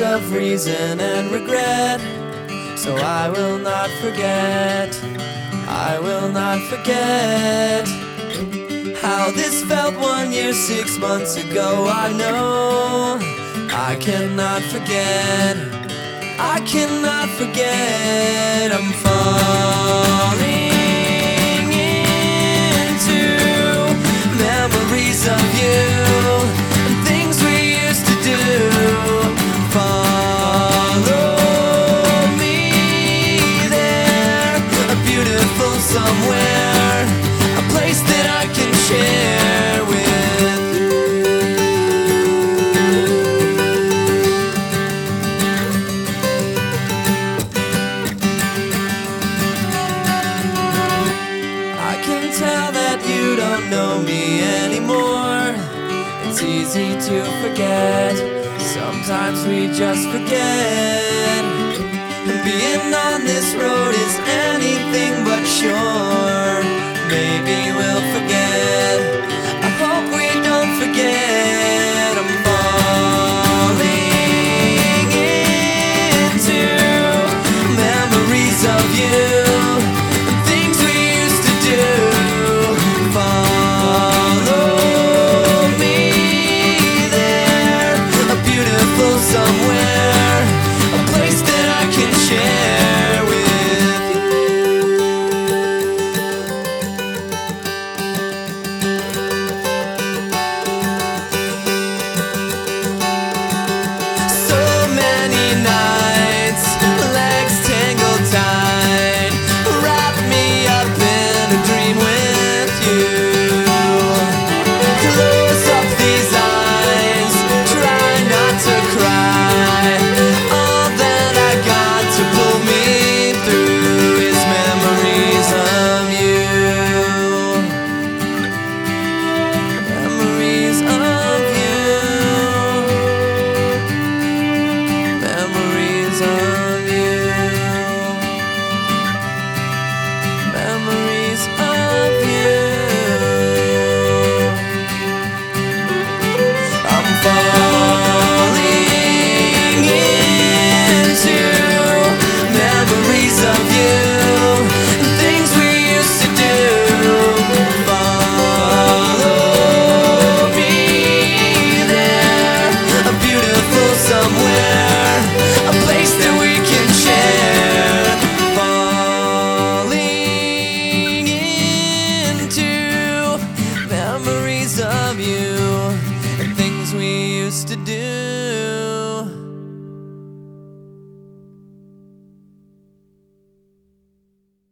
of reason and regret. So I will not forget, I will not forget. How this felt one year, six months ago, I know I cannot forget, I cannot forget. I'm falling. know me anymore. It's easy to forget. Sometimes we just forget. Being on this road is anything but sure. Maybe to do.